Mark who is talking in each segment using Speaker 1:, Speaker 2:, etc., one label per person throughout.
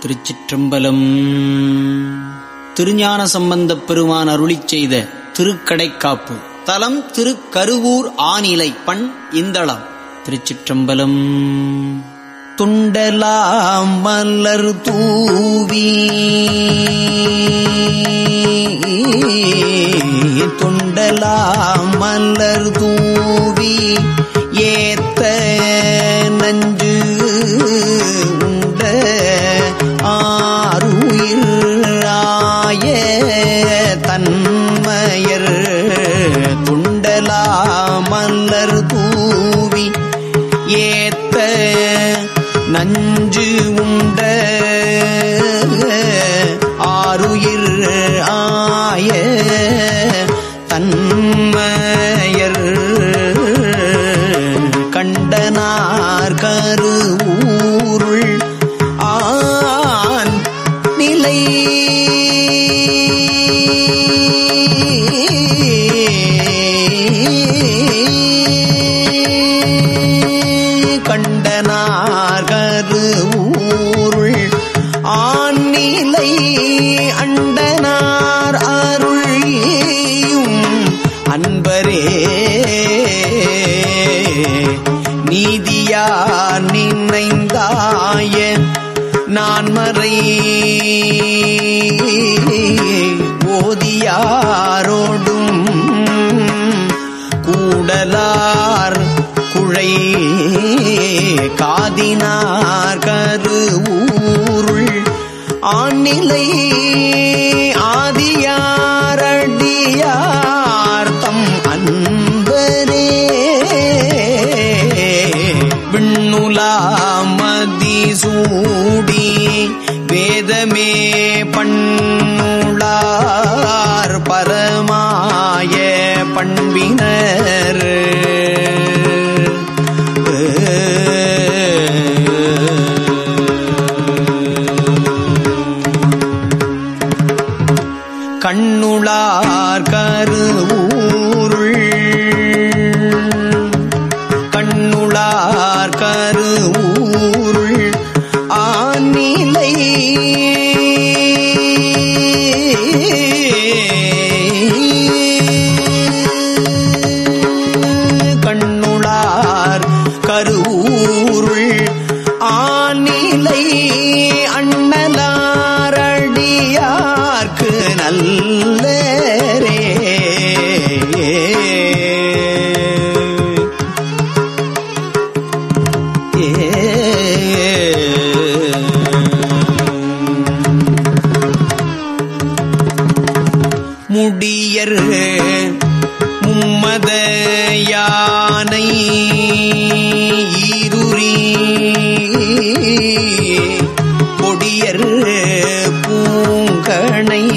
Speaker 1: திருச்சிற்றம்பலம். திருஞான சம்பந்தப் பெருமான் அருளி செய்த திருக்கடைக்காப்பு. தலம் திருக்கருவூர் ஆநிலை பண் இந்தளம். திருச்சிற்றம்பலம். துண்டலாம் மலர் தூவி தன்மயர். துண்டலா மலர் தூவி ஏத்த நஞ்சு உண்ட ஆறுயிர் ஆய தன்மயர். கண்டனார் கருவூருள் நீதியார் நான் மறை ஓதியாரோடும் கூடலார் குழை காதினார் கரு ஊருள் ஆண்நிலை में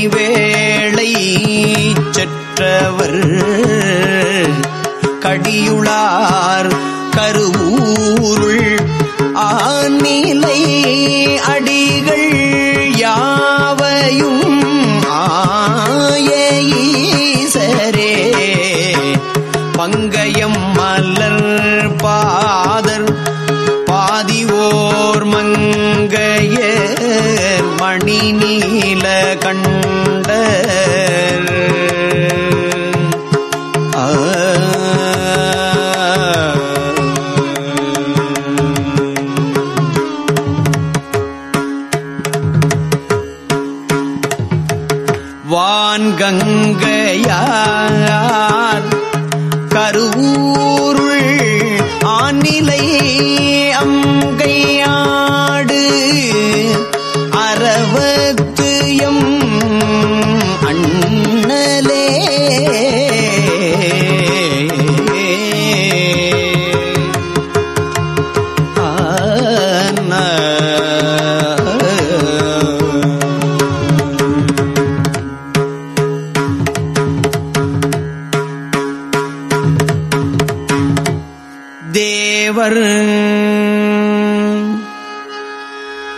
Speaker 1: வேளை செற்றவர் கடியுளார் கருவூருள்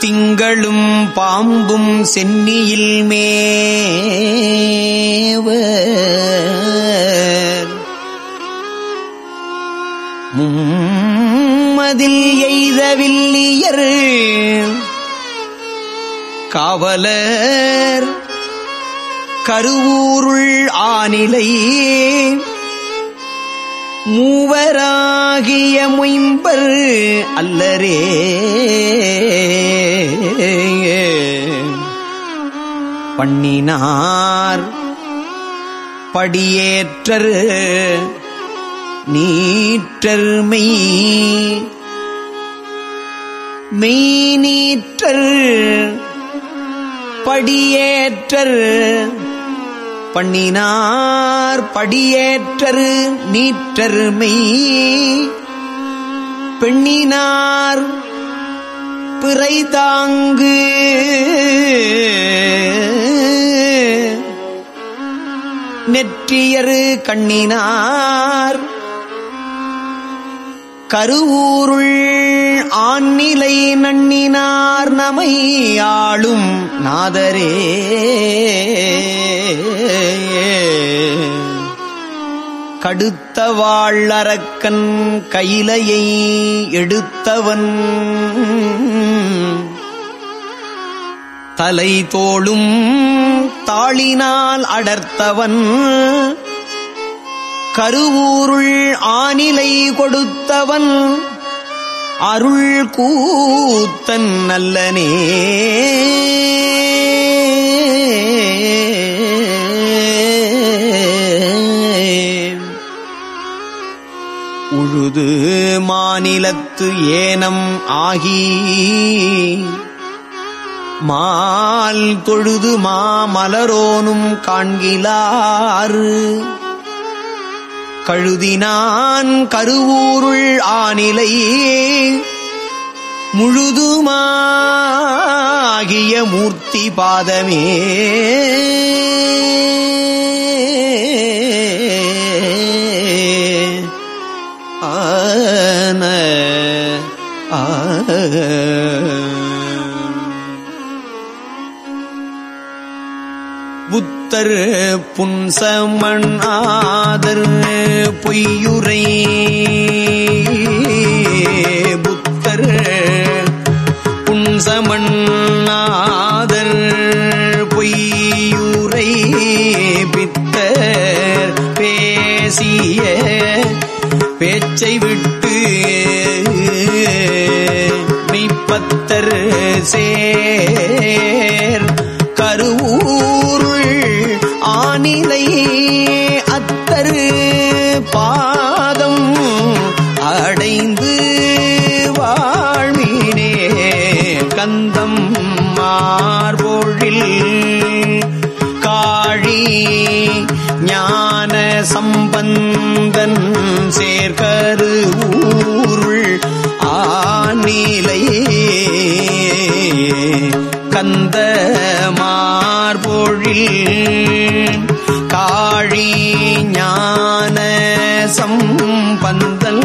Speaker 1: திங்களும் பாம்பும் சென்னியில் மேவ. மும்மதில் எய்தவில்லியர் காவலர் கருவூருள் ஆனிலை மூவராகிய மொயம்பர் அல்லரே. பண்ணினார் படியேற்றர் நீற்றர்மை மெய். நீற்றர் படியேற்றர் பண்ணினார் படியேற்றரு நீற்றருமை பெண்ணினார் பிறை தாங்கு. நெற்றியரு கண்ணினார் கருவூருள் ஆண்நிலை நண்ணினார் நமை ஆளும் நாதரே. கடுத்த வாழறக்கன் கையிலையை எடுத்தவன் தலை தோளும் தாளினால் அடர்த்தவன் கருவூருள் ஆனிலை கொடுத்தவன் அருள் கூத்தன் நல்லனே. உழுது மாநிலத்து ஏனம் ஆகி மால் தொழுது மாமலரோனும் காண்கிலாறு. கழுதினான் கருவூருள் ஆனிலை முழுதுமாகிய மூர்த்தி பாதமே. ஆன ஆ புத்தர் புன்சமண் ஆதர் பொய்யுரை. புத்தர் புன்சமண் ஆதர் பொய்யுரை. பித்தர் பேசிய பேச்சை விட்டு மெய்ப்பத்தர் சே மார்பொழில் காழி ஞான சம்பந்தன் சேர்கரு ஊருள் ஆநிலை கந்த மார்பொழில் காழி ஞான சம்பந்தல்